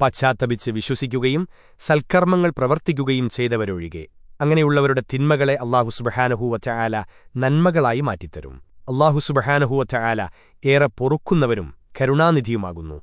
പശ്ചാത്തപിച്ച് വിശ്വസിക്കുകയും സൽക്കർമ്മങ്ങൾ പ്രവർത്തിക്കുകയും ചെയ്തവരൊഴികെ അങ്ങനെയുള്ളവരുടെ തിന്മകളെ അള്ളാഹു സുബഹാനഹൂവറ്റ ആല നന്മകളായി മാറ്റിത്തരും. അള്ളാഹു സുബഹാനഹൂവറ്റ ആല ഏറെ പൊറുക്കുന്നവരും കരുണാനിധിയുമാകുന്നു.